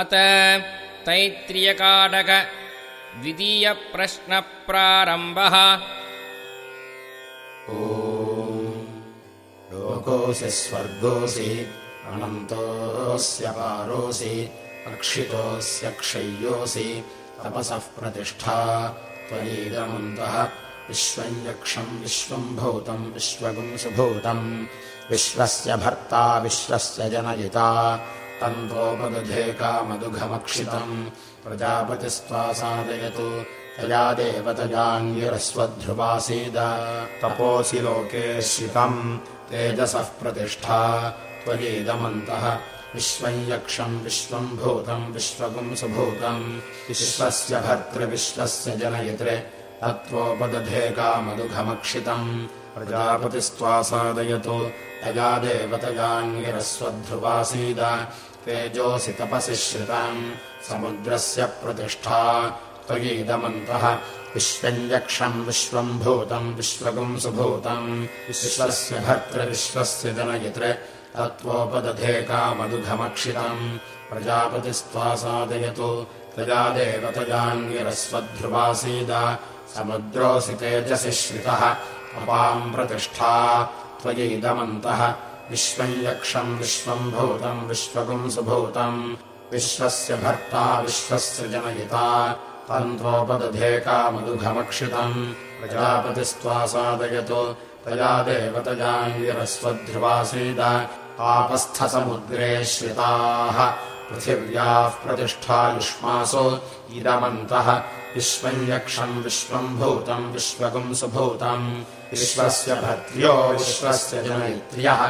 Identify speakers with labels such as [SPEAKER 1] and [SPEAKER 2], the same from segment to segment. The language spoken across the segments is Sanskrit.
[SPEAKER 1] अत तैत्रियकाडक द्वितीयप्रश्नप्रारम्भः।
[SPEAKER 2] लोकोऽसि स्वर्गोऽसि अनन्तोऽस्य पारोऽसि अक्षितोऽस्य क्षय्योऽसि तपसः प्रतिष्ठा त्वयीदमन्तः विश्वम् यक्षम् विश्वम् भूतम् विश्वगुंसुभूतम् विश्वस्य भर्ता विश्वस्य जनयिता तन्तोपदधे कामदुघमक्षितम्। प्रजापतिस्त्वा साधयतु तया देवतजाङ्गिरस्वध्रुवासीद तपोऽसि लोके श्रितम् तेजसः प्रतिष्ठा। त्वयीदमन्तः विश्वम् यक्षम् विश्वम् भूतम् विश्वगुंसुभूतम्। विश्वस्य भर्तृविश्वस्य जनयित्रे। तत्त्वोपदधे कामदुघमक्षितम्। प्रजापतिस्त्वा साधयतु तया देवतयाङ्गिरस्वध्रुवासीद तेजोऽसि तपसि श्रिताम् समुद्रस्य प्रतिष्ठा त्वयीदमन्तः विश्वम् यक्षम् विश्वम् भूतम् विश्वगुंसुभूतम् विश्वस्य भर्तृविश्वस्य जनयित्रे तत्त्वोपदधे कामदुघमक्षितम् प्रजापतिस्त्वा साधयतु तया देवतयाङ्गिरस्वध्रुवासीद समुद्रोऽसि तेजसि श्रितः अपाम् प्रतिष्ठा त्वयीदमन्तः विश्वम् यक्षम् विश्वम् भूतम् विश्वगुंसुभूतम् विश्वस्य भर्ता विश्वस्य जनयिता तन्त्वोपदधे कामदुघमक्षितम् प्रजापतिस्त्वा साधयतु तया देवतयाङ्गिरस्वध्रुवासीद आपस्थसमुद्रे श्रिताः पृथिव्याः प्रतिष्ठा युष्मासु इदमन्तः विश्वम् यक्षम् विश्वम् भूतम् विश्वगुंसुभूतम् विश्वस्य भर्त्र्यो विश्वस्य जनयित्र्यः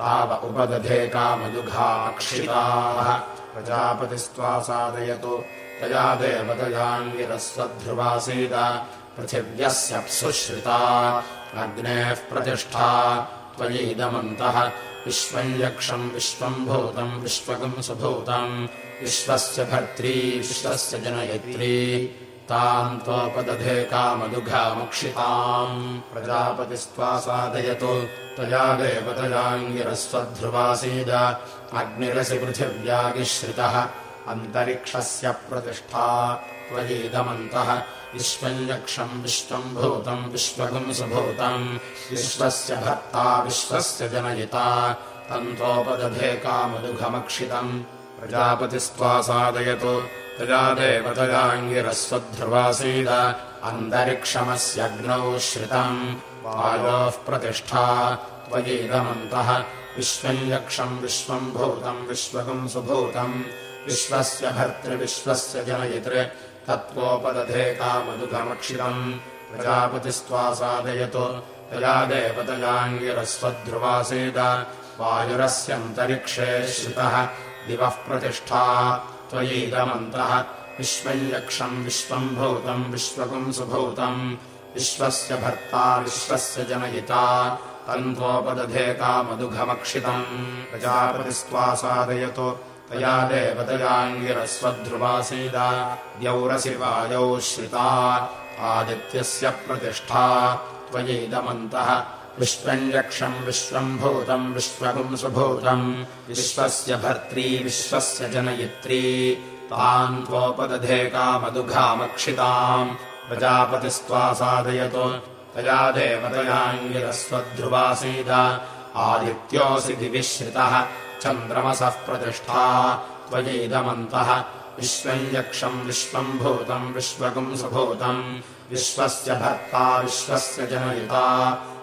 [SPEAKER 2] ताव उपदधे कामदुघाक्षिताः। प्रजापतिस्त्वा साधयतु तया देवतयाङ्गिरस्वध्रुवासीद पृथिव्यस्यप्सुश्रिता अग्नेः प्रतिष्ठा। त्वयीदमन्तः विश्वम् यक्षम् विश्वम् भूतम् विश्वगुंसुभूतम् विश्वस्य भर्त्री विश्वस्य जनयित्री। ताम् त्वपदधे कामदुघामुक्षिताम्। प्रजापतिस्त्वा साधयतु तया देवतयाङ्गिरस्वध्रुवासीद अग्निरसि पृथिव्यागिश्रितः। अन्तरिक्षस्य प्रतिष्ठा त्वयीदमन्तः। विश्वम् यक्षम् विश्वम् भूतम् विश्वगुंसुभूतम् विश्वस्य भर्ता विश्वस्य जनयिता। तन्तोपदधे कामदुघमक्षितम्। प्रजापतिस्त्वा साधयतु। तया देवतयाङ्गिरस्वध्रुवासीद अन्तरिक्षमस्यग्नौ श्रितम्। वायोः प्रतिष्ठा त्वयीदमन्तः। विश्वम् यक्षम् विश्वम् भूतम् विश्वगुंसुभूतम् विश्वस्य भर्तृविश्वस्य जनयित्रे तत्त्वोपदधे कामदुघमक्षितम्। प्रजापतिस्त्वा साधयतु तया देवतयाङ्गिरस्वध्रुवासीद। वायुरस्यन्तरिक्षे श्रितः। दिवः प्रतिष्ठा। त्वयीदमन्तः। विश्वम् यक्षम् विश्वम् भूतम् विश्वगुंसुभूतम् विश्वस्य भर्ता विश्वस्य जनयिता तन्त्वोपदधे कामदुघमक्षितम्। प्रजापतिस्त्वा साधयतु तया देवतयाङ्गिरस्वध्रुवासीद। द्यौरसि वायौ श्रिता। आदित्यस्य प्रतिष्ठा। त्वयीदमन्तः। विश्वम् यक्षम् विश्वम् भूतम् विश्वगुंसुभूतम्। विश्वस्य भर्त्री विश्वस्य जनयित्री। ताम् त्वोपदधे कामदुघामक्षिताम्। प्रजापतिस्त्वा साधयतु तया देवतयाङ्गिरस्वध्रुवासीद आदित्योऽसि दिविश्रितः चन्द्रमसः प्रतिष्ठा त्वयीदमन्तः विश्वम् यक्षम् विश्वम् भूतम् विश्वगुंसुभूतम् विश्वस्य भर्ता विश्वस्य जनयिता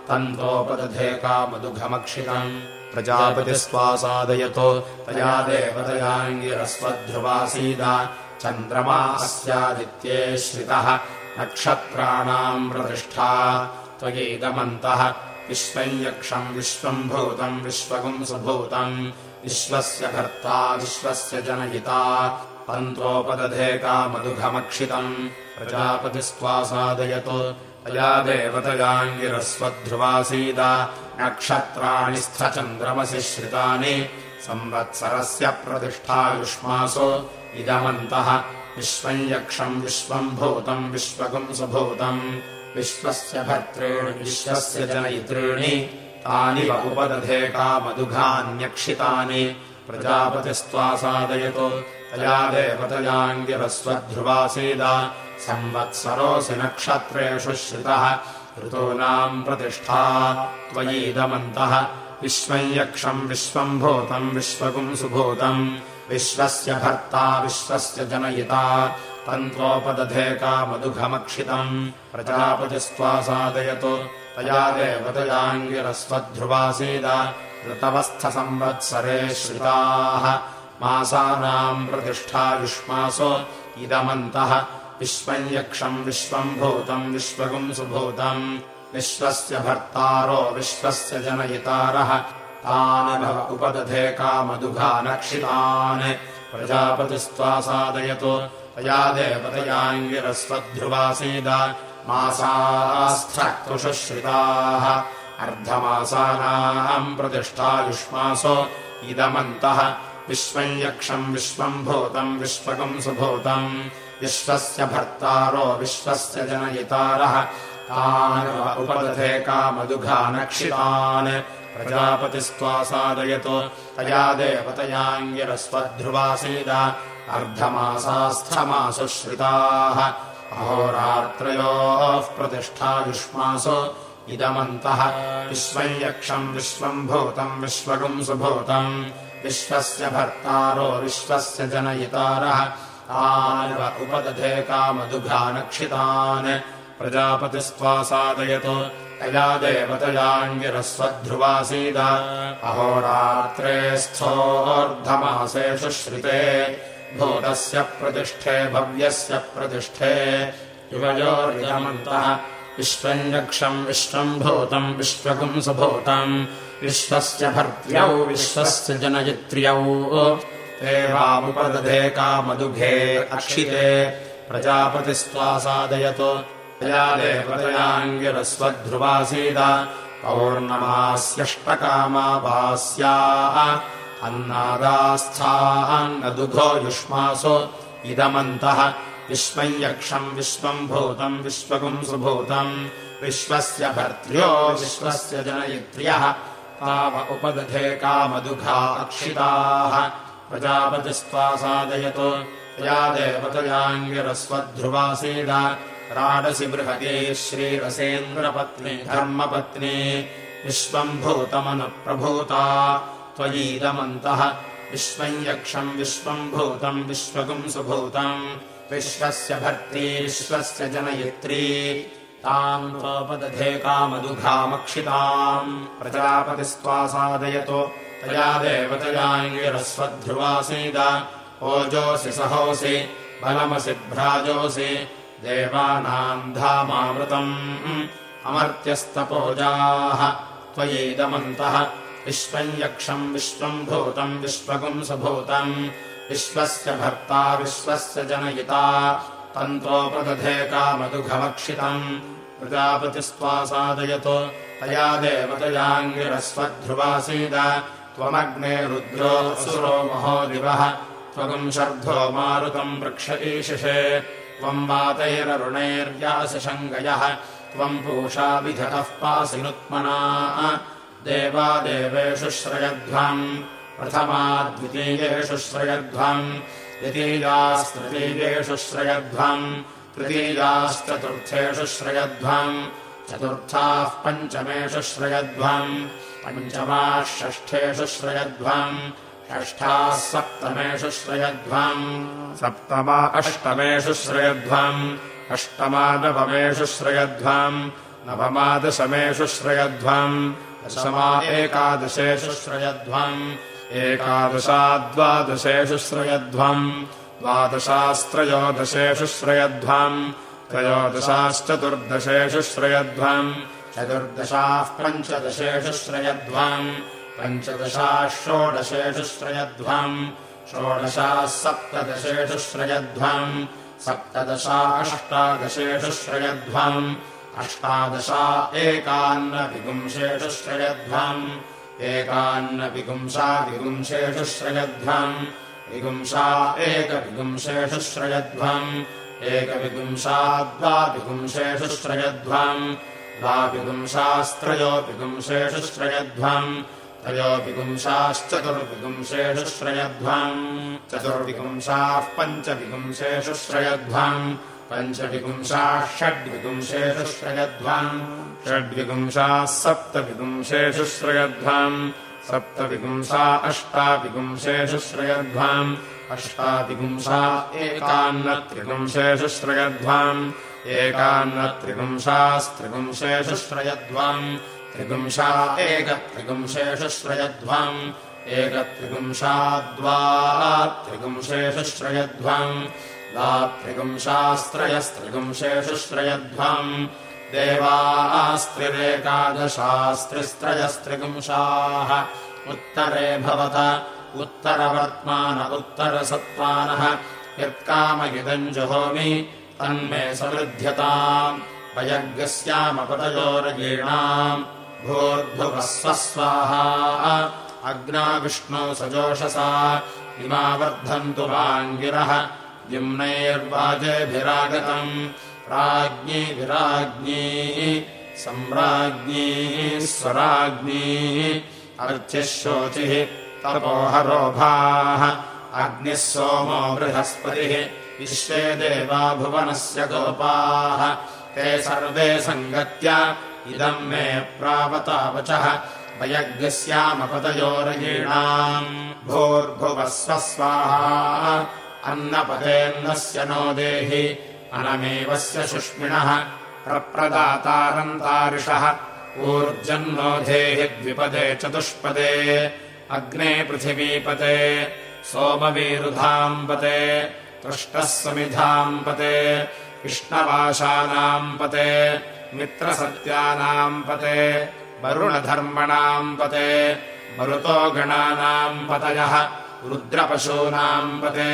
[SPEAKER 2] तन्तोपदधे कामदुघमक्षितम् प्रजापतिस्त्वा साधयतु तया देवतयाङ्गिरस्वध्रुवासीद चन्द्रमा अस्यादित्ये श्रितः नक्षत्राणाम् प्रतिष्ठा त्वयीदमन्तः विश्वम् यक्षम् विश्वम् भूतम् विश्वगुंसुभूतम् विश्वस्य भर्ता विश्वस्य जनयिता पन्तोपदधे कामदुघमक्षितम्। प्रजापतिस्त्वा साधयतु तया देवतयाङ्गिरस्वध्रुवासीद नक्षत्राणि स्थचन्द्रमसि श्रितानि संवत्सरस्य प्रतिष्ठा युष्मासु इदमन्तः विश्वम् यक्षम् विश्वम् भूतम् विश्वगुंसुभूतम् विश्वस्य भर्तॄणि विश्वस्य जनयितॄणि तानि बहुपदधे कामदुघान्यक्षितानि प्रजापतिस्त्वा साधयतु तया देवतयाङ्गिरस्वध्रुवासीद। संवत्सरोऽसि नक्षत्रेषु श्रितः ऋतूनाम् प्रतिष्ठा त्वयीदमन्तः। विश्वम् यक्षम् विश्वम् भूतम् विश्वगुम् सुभूतम् विश्वस्य भर्ता विश्वस्य जनयिता तन्त्रोपदधे कामदुघमक्षितम्। प्रजापतिस्त्वा साधयतु तया देवतयाङ्गिरस्वध्रुवासीद ऋतवस्थसंवत्सरे श्रिताः। मासानाम् प्रतिष्ठा युष्मासो इदमन्तः। विश्वम् यक्षम् विश्वम् भूतम् विश्वगुम् सुभूतम् विश्वस्य भर्तारो विश्वस्य जनयितारः तानि भव उपदधे कामदुघानक्षितान्। प्रजापतिस्त्वा साधयतु। तया देवतयाङ्गिरस्वध्रुवासीद। मासास्थकृशुश्रिताः अर्धमासानाम् प्रतिष्ठा युष्मासो इदमन्तः। विश्वम् यक्षम् विश्वम् भूतम् विश्वकम् सुभूतम् विश्वस्य भर्तारो विश्वस्य जनयितारः। तान् उपदधे कामदुघानक्षितान्। प्रजापतिस्त्वा साधयतु तया देवतयाङ्गिरस्वध्रुवासीद। अर्धमासास्थमासुश्रिताः। अहोरात्रयोः प्रतिष्ठा युष्मासु इदमन्तः। विश्वम् यक्षम् विश्वम् भूतम् विश्वगुम् सुभूतम् विश्वस्य भर्तारो विश्वस्य जनयितारः। तानिव उपदधे कामदुघानक्षितान्। प्रजापतिस्त्वा साधयतु तया देवतयाङ्गिरस्वध्रुवासीद अहोरात्रे स्थोऽर्धमासेषु श्रिते भूतस्य प्रतिष्ठे भव्यस्य प्रतिष्ठे। युवयोर्यमन्तः विश्वम् यक्षम् विश्वम् भूतम् विश्वगुम् सुभूतम् विश्वस्य भर्त्यौ विश्वस्य जनयित्र्यौ। ते कामदुघे अक्षिते प्रजापतिस्त्वा साधयतु तया देवतयाङ्गिरस्वध्रुवासीद पौर्णमास्यष्टकामाभास्याः अन्नादास्थान्नदुघो युष्मासो। इदमन्तः। विश्वम् यक्षम् विश्वम् भूतम् विश्वगुम् सुभूतम् विश्वस्य भर्त्र्यो विश्वस्य जनयित्र्यः। ताव उपदधे कामदुघा अक्षिताः। प्रजापतिस्त्वा साधयतु या देवतयाङ्गिरस्वध्रुवासीद राडसि बृहती श्रीरसेन्द्रपत्नी धर्मपत्नी विश्वम् भूतमनुप्रभूता त्वयीदमन्तः विश्वम् यक्षम् विश्वम् भूतम् विश्वगुम् सुभूतम् विश्वस्य भर्त्री विश्वस्य जनयित्री। ताम् त्वोपदधे कामदुघामक्षिताम्। प्रजापतिस्त्वा साधयतु तया देवतयाङ्गिरस्वध्रुवासीद ओजोऽसि सहोऽसि बलमसि भ्राजोऽसि देवानाम् धामामृतम् अमर्त्यस्तपोजाः त्वयीदमन्तः विश्वम् यक्षम् विश्वम् भूतम् विश्वगुम् सुभूतम् विश्वस्य भर्ता विश्वस्य जनयिता तन्तोपदधे कामदुघमक्षितम् प्रजापतिस्त्वा साधयतु तया देवतयाङ्गिरस्वध्रुवासीद त्वमग्ने रुद्रो असुरो महो दिवः त्वगम् शर्धो मारुतम् वृक्ष ईशिषे त्वम् वातैररुणैर्यासि शङ्गयः त्वम् पूषा विधतः पासि नुत्मना देवादेवेषु श्रयध्वम् प्रथमा द्वितीयेषु श्रयध्वम् द्वितीयास्तृतीयेषु श्रयध्वम् तृतीयाश्चतुर्थेषु श्रयध्वम् चतुर्थाः पञ्चमेषु श्रयध्वम् पञ्चमाः षष्ठेषु श्रयध्वम् षष्ठाः सप्तमेषु श्रयध्वम् सप्तमा अष्टमेषु श्रयध्वम् अष्टमानवमेषु श्रयध्वम् नवमादशमेषु श्रयध्वम् दशमा एकादशेषु श्रयध्वम् एकादशाद्वादशेषु श्रयध्वम् द्वादशास्त्रयोदशेषु श्रयध्वम् त्रयोदशाश्चतुर्दशेषु श्रयध्वम् चतुर्दशाः पञ्चदशेषु श्रयध्वम् पञ्चदशाः षोडशेषु श्रयध्वम् षोडशाः सप्तदशेषु श्रयध्वम् सप्तदशा अष्टादशेषु श्रयध्वम् अष्टादशा एकान्नविगुंशेषु श्रयध्वम् एकान्नविगुंसा विगुंशेषु श्रयध्वम् विगुंसा एकविगुंशेषु श्रयध्वम् एकविगुंसा द्वाविगुंशेषु श्रयध्वम् द्वाविगुंसास्त्रयोविगुंशेषु श्रयध्वम् त्रयोविपुंसाश्चतुर्विपुंसेषु श्रयध्वम् चतुर्विपुंसाः पञ्चविपुंसेषु श्रयध्वम् पञ्चविपुंसाः षड्विपुंसेषु श्रयध्वम् षड्विपुंसाः सप्तविपुंसेषु श्रयध्वम् सप्तविपुंसा अष्टाविपुंसेषु श्रयध्वम् अष्टाविपुंसा एकान्नत्रिपुंसेषु श्रयध्वम् एकान्नत्रिपुंसास्त्रिपुंसेषु श्रयध्वम् त्रिपुंसा एकत्रिपुंसेषु श्रयध्वम् एकत्रिपुंसाद्वा त्रिपुंसेषु श्रयध्वम् द्वात्रिपुंसास्त्रयस्त्रिपुंसेषु श्रयध्वम् देवास्त्रिरेकादशास्त्रिस्त्रयस्त्रिपुंसाः उत्तरे भवत उत्तरवर्त्मान उत्तरसत्त्वानः। यत्कामगिदम् जुहोमि तन्मे समृध्यताम्। वयज्ञस्यामपतयोरगीणाम् भूर्भुवः स्वस्वाहा अग्ना विष्णो सजोषसा। इमा वर्धन्तु वाङ्गिरः। जिम्नैर्वाजेभिरागतम् राज्ञी विराज्ञी। सम्राज्ञी स्वराज्ञी। अर्चिः शोचिः तपोहरोभाः। अग्निः सोमो बृहस्पतिः। विश्वे देवा भुवनस्य गोपाः। ते सर्वे सङ्गत्य इदम् मे प्रावतावचः वयज्ञस्यामपतयोरयीणाम्। भूर्भुवः स्वस्वाहा अन्नपतेऽन्नस्य नो देहि अनमेवस्य शुष्मिणः प्रप्रदातारन्तारिषः। ऊर्जन्नो द्विपदे चतुष्पदे अग्ने पृथिवीपते सोमवीरुधाम्पते तुष्टः समिधाम्पते कृष्णवाशानाम् पते मित्रसत्यानाम् पते वरुणधर्मणाम् पते मरुतो गणानाम् पतयः रुद्रपशूनाम् पते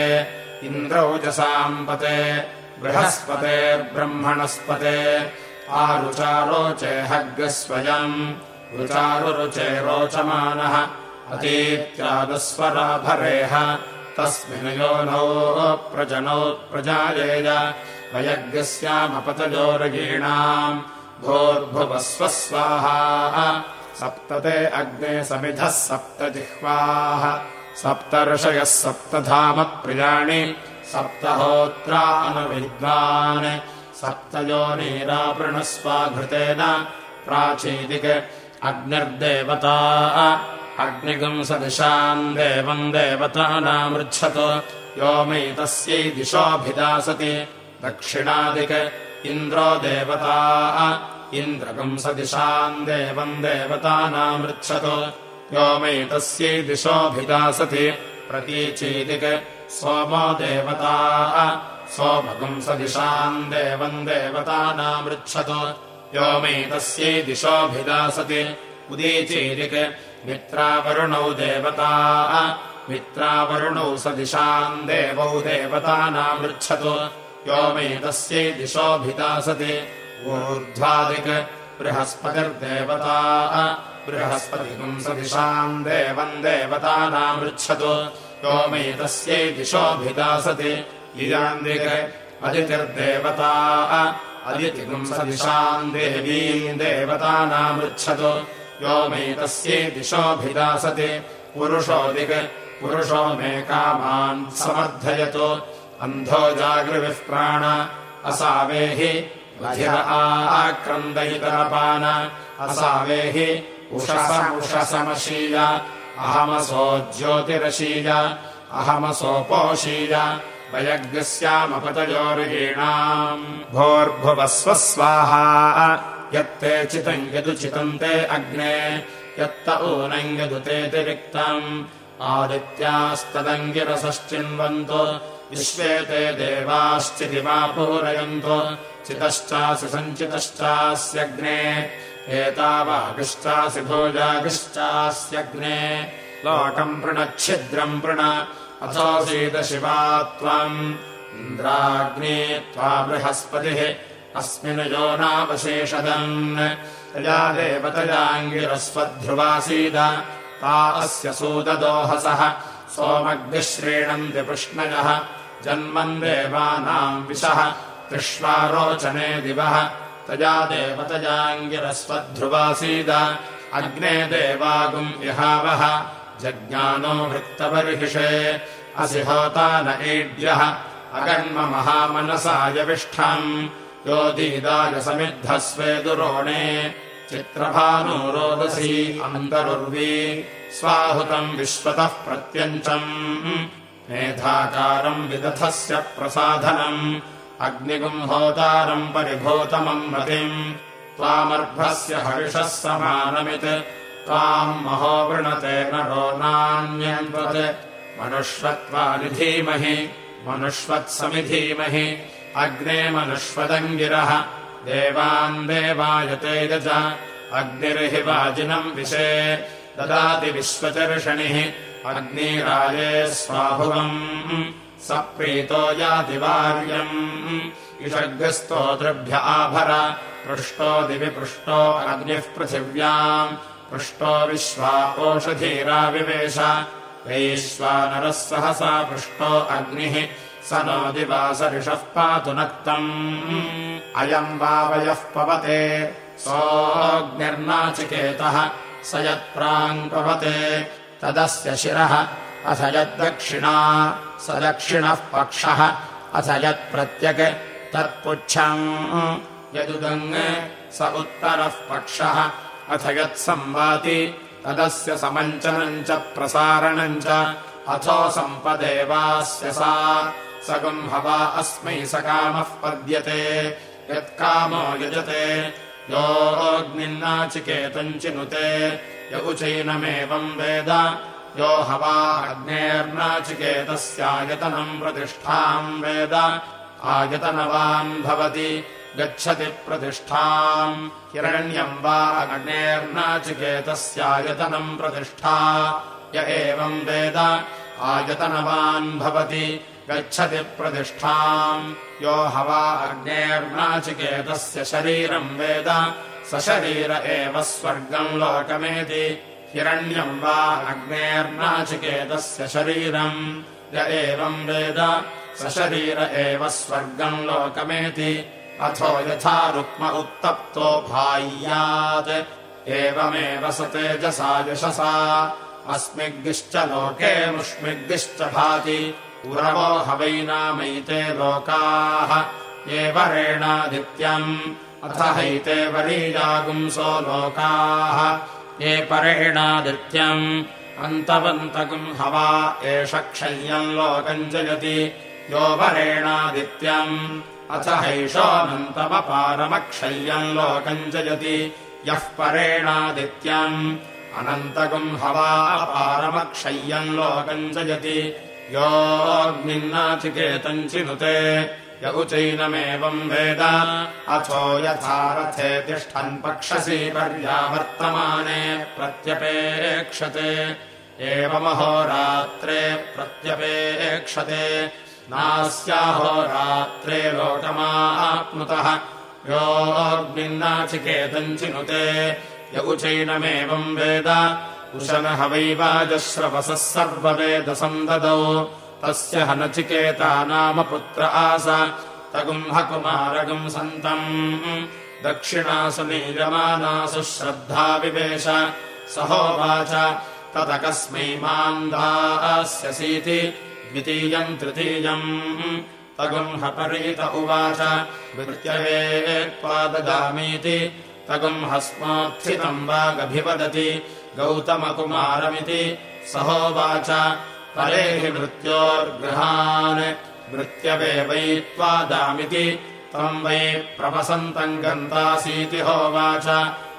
[SPEAKER 2] इन्द्रौजसाम् पते बृहस्पतेर्ब्रह्मणस्पते आरुचारोचे हग्गस्वयम् रुचारुरुचे रोचमानः अतीत्यादस्वराभरेह तस्मिन् योनौ प्रजनोत्प्रजायेय वयज्ञस्यामपतयोरगीणाम् भोर्भुवस्व स्वाहा सप्तते अग्ने समिधः सप्तजिह्वाः। सप्तर्षयः सप्तधामप्रियाणि। सप्तहोत्रानुविद्वान् सप्तयोनीरावृणस्वाघृतेन प्राचीदिक् अग्निर्देवता। अग्निगम् सदिशाम् देवम् देवतानामृच्छत् योमैतस्यै दिशोऽभिदासति दक्षिणादिक् इन्द्रो देवता इन्द्रगम् सदिशाम् देवम् देवतानामृच्छत्। व्योमैतस्यै दिशोऽभिदासति प्रतीचीदिक् सोमो देवता सोमगम् सदिशाम् देवम् देवतानामृच्छत्। व्योमैतस्यै दिशोऽभिदासति उदीचीदिक् मित्रावरुणौ देवता मित्रावरुणौ सदिशाम् देवौ देवतानामृच्छत् व्योमेतस्यै दिशोऽभिदासति ऊर्ध्वादिक् बृहस्पतिर्देवता। बृहस्पतिकम् सदिशाम् देवम् देवतानामृच्छत् व्योमेतस्यै दिशोऽभिदासति इयान्दिक् अदितिर्देवता। अदितिकम् सदिशाम् देवीम् देवतानामृच्छत् व्योमेतस्यै दिशोऽभिदासति पुरुषोदिक् पुरुषो मे कामान् समर्थयतु अन्धो जागृविः प्राण। असावेहि बधिर आक्रन्दयितरपान। असावेहि उषसमुषसमशीय अहमसो ज्योतिरशीय अहमसोपोषीय वयज्ञस्यामपतयोर्गीणाम् भोर्भुवस्व स्वाहा यत्ते चितम् यदुचितम् ते अग्ने। यत्त ऊनम् यदुतेतिरिक्तम् आदित्यास्तदङ्गिरसश्चिन्वन्तु विश्वे ते देवाश्चिदिवापूरयन्तु चितश्चासि सञ्चितश्चास्यग्ने एतावागिश्चासि भोजागिश्चास्यग्ने लोकम् पृणच्छिद्रम् पृण अथोऽसीदशिवा त्वम् इन्द्राग्ने त्वा बृहस्पतिः अस्मिन् यो नावशेषदन्। तया देवतयाङ्गिरस्वध्रुवासीद ता अस्य सूददोहसः सोमग्निः श्रीणन्ति कृष्णयः जन्मन् देवानाम् विशः त्रिष्वारोचने दिवः। तया देवतयाङ्गिरस्वध्रुवासीद अग्ने देवागुम् इहावः। जज्ञानो वृत्तबर्हिषे असि होता न ईड्यः। अगन्म महामनसायविष्ठम् यो दीदाय समिद्धस्वे दुरोणे। चित्रभानो रोदसी अन्तरुर्वी स्वाहुतम् विश्वतः प्रत्यञ्चम् मेधाकारम् विदथस्य प्रसाधनम्। अग्निगुम् होतारम् परिभूतमम् मतिम्। त्वामर्भस्य हर्षः समानमित्। त्वाम् महो वृणते नरो नान्यन्वत् मनुष्वत्वानि धीमहि मनुष्वत्समिधीमहि। अग्ने मनुष्वदङ्गिरः। देवान् देवायते च अग्निर्हि वाजिनम् विशे ददाति विश्वचर्षणिः अग्निराजे स्वाभुवम्। स प्रीतो याति वार्यम् इषग्रस्तोतृभ्य आभर। पृष्टो दिवि पृष्टो अग्निः पृथिव्याम्। पृष्टो विश्वा ओषधीराविवेश वैश्वानरः सहसा पृष्टो अग्निः। स नो दिवासरिषः पातु नक्तम्। अयम् वावयः पवते। सोऽग्निर्नाचिकेतः। स यत्प्राङ्पवते तदस्य शिरः। अथ यद्दक्षिणा स दक्षिणः पक्षः। अथ यत्प्रत्यक् तत्पुच्छम्। यदुदङ् स उत्तरः पक्षः। अथ यत्संवाति तदस्य समञ्चनम् च प्रसारणम् च। अथो सम्पदेवास्य सा। सगुम्हवा अस्मै सकामः पद्यते। यत्कामो यजते। योऽग्निन्नाचिकेतम् चिनुते य उचैनमेवम् वेद। यो हवा अग्नेर्नाचिकेतस्यायतनम् प्रतिष्ठाम् वेद। आयतनवान् भवति गच्छति प्रतिष्ठाम्। हिरण्यम् वा अग्नेर्नाचिकेतस्यायतनम् प्रतिष्ठा। य एवम् वेद। आयतनवान् भवति गच्छति प्रतिष्ठाम्। यो हवा अग्नेर्नाचिकेतस्य शरीरम् वेद स शरीर एव स्वर्गम् लोकमेति। हिरण्यम् वा अग्नेर्नाचिकेतस्य शरीरम्। य एवम् वेद स शरीर एव स्वर्गम् लोकमेति। अथो यथा रुक्म उत्तप्तो भाय्यात्। एवमेव स तेजसा यशसा। अस्मिग्गिश्च लोके मुष्मिग्गिश्च भाति। उरवो हवैनामैते लोकाः। ये वरेणादित्यम् अथ हैते वरीयागुंसो लोकाः ये परेणादित्यम् अन्तवन्तगुम् हवा एष क्षय्यम् लोकम् जयति। यो वरेणादित्यम् अथ हैषोऽनन्तमपारमक्षय्यम् लोकम् जयति। यः परेणादित्यम् अनन्तगुम् हवा अपारमक्षय्यम् लोकम् जयति। योऽग्निन्नाचिकेतम् चिनुते य उचैनमेवम् वेद। अथो यथा रथे तिष्ठन् पक्षसि पर्यावर्तमाने प्रत्यपेक्षते। एवमहोरात्रे प्रत्यपेक्षते। नास्याहोरात्रे लोकमाप्नुतः योऽग्निन्नाचिकेतम् चिनुते य उचैनमेवम् वेद। उशनः वैवाजश्रवसः सर्ववेदसन्ददौ तस्य हनचिकेता नाम पुत्र आस। तगुम्हकुमारगुम् सन्तम्। दक्षिणासु नीयमानासु श्रद्धाविवेश सहोवाच तदकस्मै मान्दास्यसीति द्वितीयम् तृतीयम्। तगुम्हपरीत उवाच वृत्यवे त्वा ददामीति। तगुम्हस्मोत्थितम् वागभिवदति। गौतमकुमारमिति। सहोवाच परे मृत्योर्गृहान् मृत्यवे वै त्वादामिति त्वम् वै प्रवसन्तम् गन्तासीति होवाच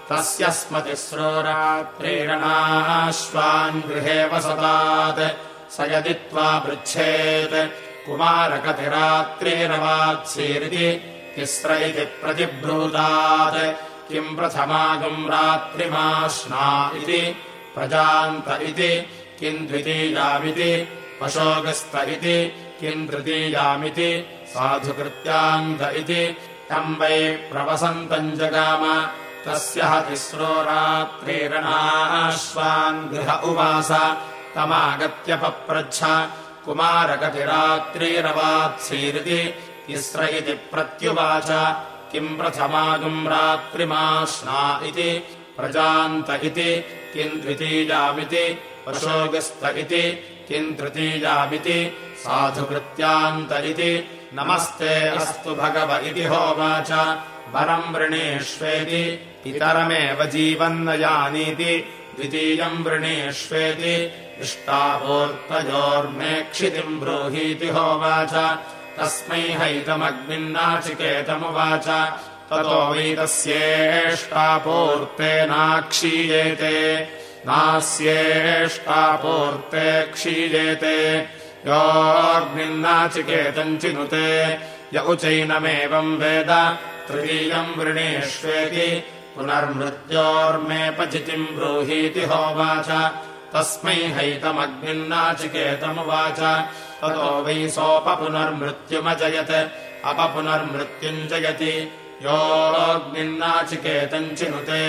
[SPEAKER 2] तस्य स्मतिस्रोरात्रीरणाश्वान् गृहे वसतात् स यदि त्वा पृच्छेत् कुमारकतिरात्रीरवात्सीरिति तिस्र इति प्रतिब्रूतात् किम् प्रथमागम् रात्रिमाश्ना इति प्रजान्त इति किम् द्वितीयामिति? पशोगस्त इति? किम् तृतीयामिति? साधुकृत्यान्त इति? तम् वै प्रवसन्तम् जगाम। तस्य तिस्रो रात्रिरणाश्वान् गृह उवास। तमागत्य पप्रच्छ। कुमारकतिरात्रिरवात्सीरिति तिस्र इति प्रत्युवाच। किम् प्रथमागम् रात्रिमाश्ना इति? प्रजान्त इति? किम् द्वितीयामिति पशोगस्त इति किम् तृतीयामिति साधुकृत्यान्त इति नमस्ते अस्तु भगव इति होवाच। वरम् वृणेष्वेति इतरमेव जीवन्नयानीति। द्वितीयम् वृणेष्वेति इष्टापोर्तयोर्मेक्षितिम् ब्रूहीति होवाच। तस्मै हैतमग्निन्नाचिकेतमुवाच। ततो वैतस्येष्टापूर्तेनाक्षीयेते नास्येष्टापूर्ते क्षीयेते योऽग्निन्नाचिकेतम् चिनुते य उचैनमेवम् वेद तृतीयम् वृणेष्वेति पुनर्मृत्योर्मेपचितिम् ब्रूहीति होवाच तस्मै हैतमग्निन्नाचिकेतमुवाच ततो वै सोऽपपुनर्मृत्युमजयत् अपपुनर्मृत्युम् जयति योऽग्निन्नाचिकेतम् चिनुते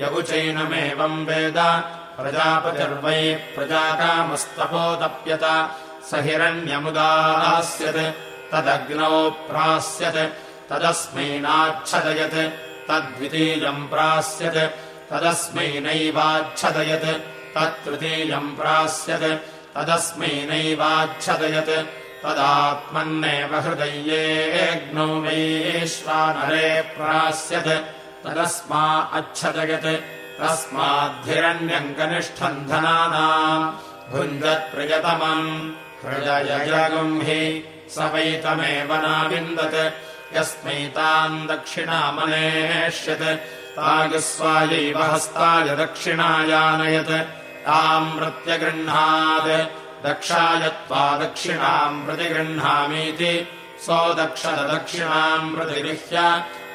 [SPEAKER 2] यगुचैनमेवम् वेद। प्रजापतिर्वै प्रजाकामस्तपोतप्यत स हिरण्यमुदास्यत् तदग्नौ प्रास्यत्। तदस्मैनाच्छदयत् तद्वितीयम् प्रास्यत्। तदस्मै नैवाच्छदयत्। तत्तृतीयम् प्रास्यत्। तदस्मै नैवाच्छदयत्। तदात्मन्नेव हृदयेऽग्नौ वैश्वानरे प्रास्यत् तदस्मा अच्छदयत् तस्माद्धिरण्यम् कनिष्ठम् धनानाम् भुञ्जत्प्रियतमम् हृदयजगम् हि स वैतमेव नाविन्दत्। यस्मै ताम् दक्षिणामनेष्यत् तागस्वायैव हस्ताय दक्षिणायानयत्। ताम् प्रत्यगृह्णात् दक्षाय त्वा दक्षिणाम् प्रतिगृह्णामीति। सो दक्षत दक्षिणाम् प्रतिगृह्य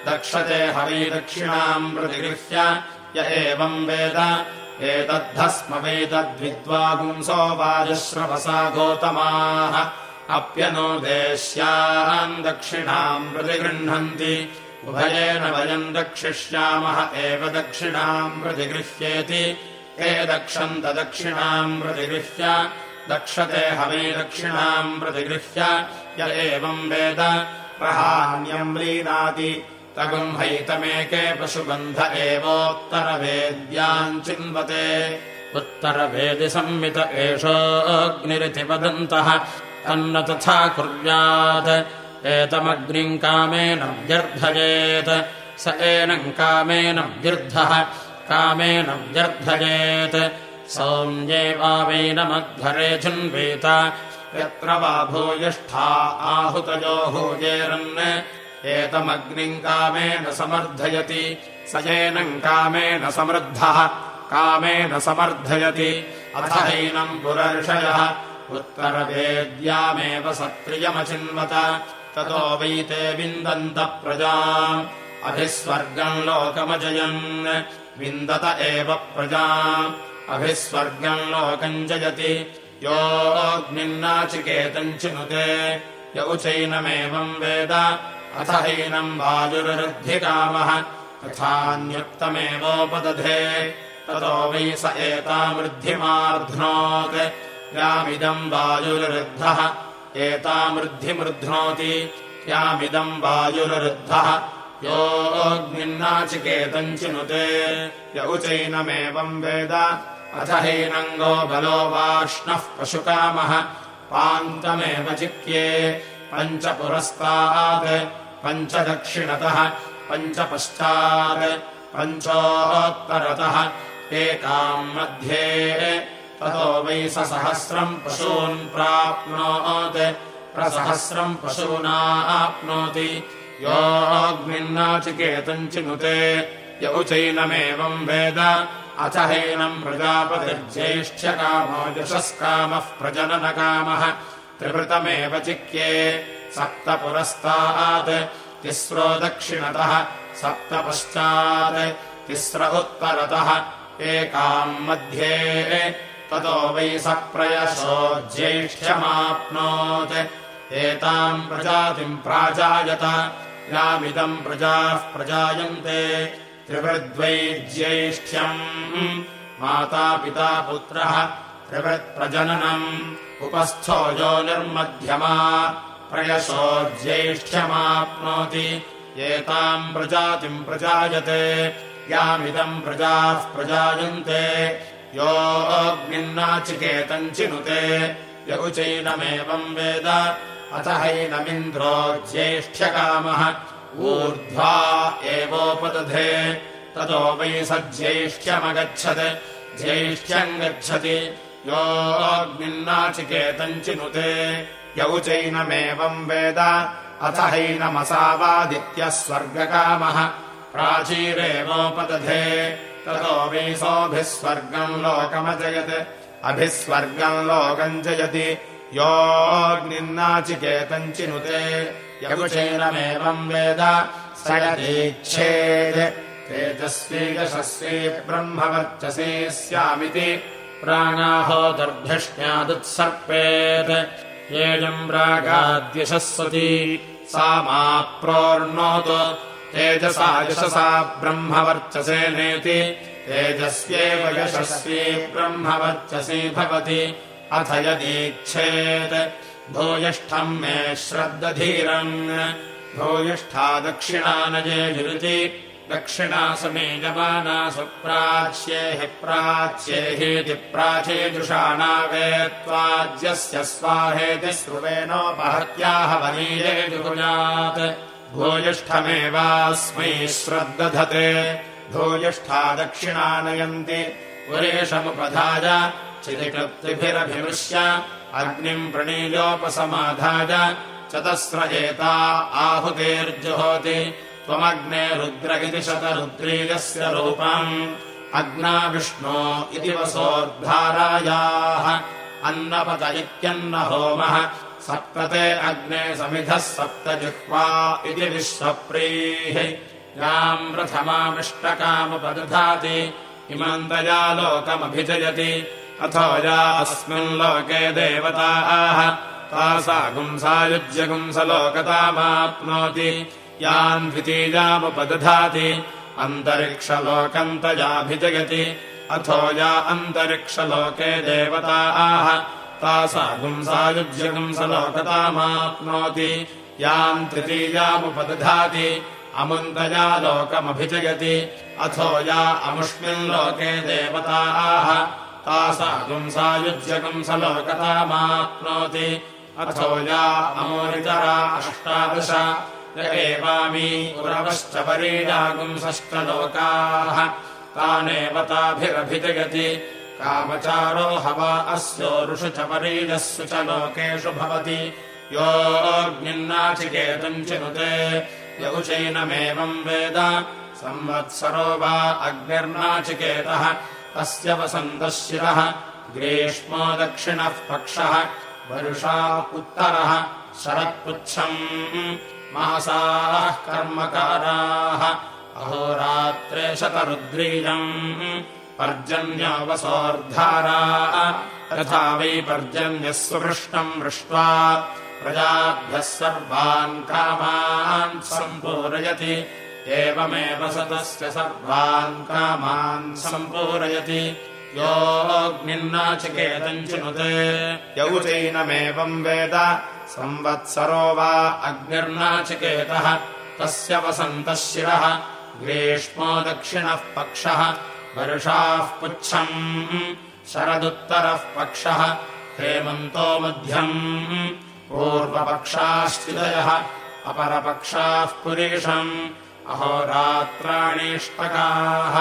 [SPEAKER 2] दक्षते हवै दक्षिणाम् प्रतिगृह्य य एवम् वेद। एतद्धस्म वेदद्विद्वागुंसो वाजश्रवसा गोतमाः अप्यनुदेश्याम् दक्षिणाम् प्रतिगृह्णन्ति। उभयेन वयम् दक्षिष्यामः एव दक्षिणाम् प्रतिगृह्येति। हे दक्षन्त दक्षिणाम् प्रतिगृह्य। दक्षते हवे दक्षिणाम् प्रतिगृह्य। य एवम् वेद। प्रहान्यम् लीनाति तगुम् हैतमेके पशुबन्ध एवोत्तरवेद्याम् चिन्वते। उत्तरवेदिसंमित एषोऽग्निरिति वदन्तः। तन्न तथा कुर्यात्। एतमग्निम् कामेन व्यर्थयेत्। स एनम् कामेन व्यर्थः कामेन व्यर्थयेत्। सौम्ये वा वैनमध्वरे झुन्वेत यत्र वा भूयिष्ठा आहुतयो हूयेरन् एतमग्निम् कामेन समर्थयति स एनम् कामेन समृद्धः कामेन समर्थयति। अथ हैनम् पुरर्षयः उत्तरवेद्यामेव सत्रियमचिन्वत ततो वैते विन्दन्त प्रजाम्। अभिस्वर्गम् लोकमजयन् विन्दत एव प्रजाम्। अभिस्वर्गम् लोकम् जयति योऽग्निन्नाचिकेतम् चिनुते य उचैनमेवम् वेद अथ हैनम् वायुरुद्धिकामः तथान्युक्तमेवोपदधे। ततो वै स एतामृद्धिमार्ध्नोत्। यामिदम् वायुरुद्धः एतामृद्धिमृध्नोति। यामिदम् वायुरुद्धः योऽग्निन्नाचिकेतम् चिनुते। य उचैनमेवम् वेद। अथ हैनङ्गो बलो वाष्णः पशुकामः। पान्तमेव चिक्ये पञ्च पुरस्तात् पञ्च दक्षिणतः पञ्च पश्चात् पञ्चोत्तरतः एकाम् मध्ये ततो वै सहस्रम् पशून् प्राप्नोत्। प्रसहस्रम् पशूना आप्नोति। योऽग्निन्नाचिकेतम् चिनुते। य उचैनमेवम् वेद। अथ हैनम् प्रजापतिर्ज्येष्ठ्यकामो यशस्कामः प्रजननकामः। त्रिवृतमेव चिक्ये सप्त पुरस्तात् तिस्रो दक्षिणतः सप्त पश्चात् तिस्र उत्तरतः एकाम् मध्ये ततो वै स प्रयशो ज्येष्ठ्यमाप्नोत्। एताम् प्रजातिम् प्राजायत यामिदम् प्रजाः प्रजायन्ते। त्रिवृद्वै ज्येष्ठ्यम् मातापिता पुत्रः त्रिवृत्प्रजननम् उपस्थो यो निर्मध्यमा ज्येष्ठ्यमाप्नोति एताम् प्रजातिम् प्रजायते यामिदम् प्रजाः प्रजायन्ते। योऽग्निन्नाचिकेतम् चिनुते। यगुचैनमेवम् वेद अथ हैनमिन्द्रो ज्येष्ठ्यकामः ऊर्ध्वा एवोपदधे ततो वै स ज्येष्ठ्यमगच्छत् ज्येष्ठ्यम् गच्छति योऽग्निन्नाचिकेतम् चिनुते यौचैनमेवम् वेद। अथ हैनमसावादित्यः स्वर्गकामः। प्राचीरेवोपदधे। ततो वीसोभिः स्वर्गम् लोकमजयत्। अभिः स्वर्गम् लोकम् जयति। योऽग्निन्नाचिकेतम् चिनुते यकुचैनमेवम् वेद। स यदीच्छेत्। तेजस्वी यशस्वी ब्रह्मवर्चसी स्यामिति। प्राणाहो येजम् रागाद्यशस्वती सा मा प्रोर्णोतु। तेजसा यशसा ब्रह्मवर्चसे नेति। तेजस्येव यशस्वी ब्रह्मवर्चसी भवति। अथ यदीच्छेत्। भूयिष्ठम् मे श्रद्दधीरन् भूयिष्ठा दक्षिणानजेजुरुचि दक्षिणा समेजमाना सुप्राच्ये हि प्राच्येहीति प्राचेजुषाणावेत्त्वाज्यस्य स्वाहेति स्रुवेणोपहत्याह वनीयेजुकुजात् भूयिष्ठमेवास्मै श्रद्दधते। भूयिष्ठा दक्षिणानयन्ति। पुरेशमुपधाय चितिकृत्तिभिरभिमुष्य अग्निम् प्रणीयोपसमाधाय। चतस्र एता आहुतेर्जुहोति त्वमग्ने रुद्र इति शतरुद्रीयस्य रूपम्। अग्ना विष्णो इति वसोद्धारायाः। अन्नपत इत्यन्न होमः। सप्तते अग्ने समिधः सप्तजिह्वा इति विश्वप्रीः। याम् प्रथमामिष्टकामपदधाति इमन्तया लोकमभिजयति। अथो या अस्मिन् लोके देवताः। तासा गुंसायुज्यगुंसलोकतामाप्नोति यान् द्वितीयामुपदधाति अन्तरिक्षलोकम् तयाभिजयति अथो या अन्तरिक्षलोके देवताः तासा गुंसायुज्यगुंसलोकतामाप्नोति याम् तृतीयामुपदधाति अमुन्तया लोकमभिजयति। अथो या अमुष्मिन्लोके देवताः तासा गुंसायुज्यगुंसलोकतामाप्नोति अथो या अमोरितरा अष्टादश एवामी पुरवश्च परीजागुंसश्च लोकाः तानेव ताभिरभिजयति। कामचारो हवा च परीजस्सु च लोकेषु भवति। योऽग्निन्नाचिकेतम् चिनुते। यौचैनमेवम् वेद संवत्सरो वा अग्निर्नाचिकेतः तस्य वसन्तः शिरः ग्रीष्मो दक्षिणः पक्षः वर्षा उत्तरः शरत्पुच्छम् मासाः कर्मकाराः। अहोरात्रे शतरुद्रीजम् पर्जन्यावसोर्धारा। तथा वै पर्जन्यः सुपृष्टम् मृष्ट्वा प्रजाभ्यः सर्वान् कामान् सम्पूरयति। एवमेव सतस्य सर्वान् कामान् सम्पूरयति योऽग्निन्नाचिकेतम् चिनुते यौचैनमेवम् वेद संवत्सरो वा अग्निर्नाचिकेतः। तस्य वसन्तः शिरः ग्रीष्मो दक्षिणः पक्षः वर्षाः पुच्छम् शरदुत्तरः पक्षः हेमन्तो मध्यम् पूर्वपक्षाश्चिदयः अपरपक्षाः पुरीषम् अहोरात्राणीष्टकाः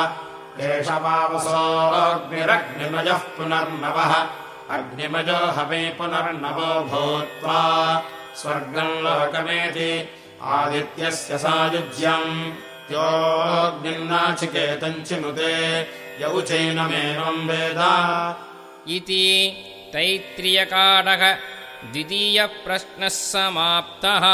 [SPEAKER 2] केशवावसोऽग्निरग्निमयः पुनर्नवः। अग्निमयो हवे पुनर्नवो भूत्वा स्वर्गम् लोकमेति आदित्यस्य सायुज्यम्। योऽग्निन्नाचिकेतम् चिनुते यौचैनमेवम् वेद।
[SPEAKER 1] इति तैत्रियकाणः द्वितीयप्रश्नः समाप्तः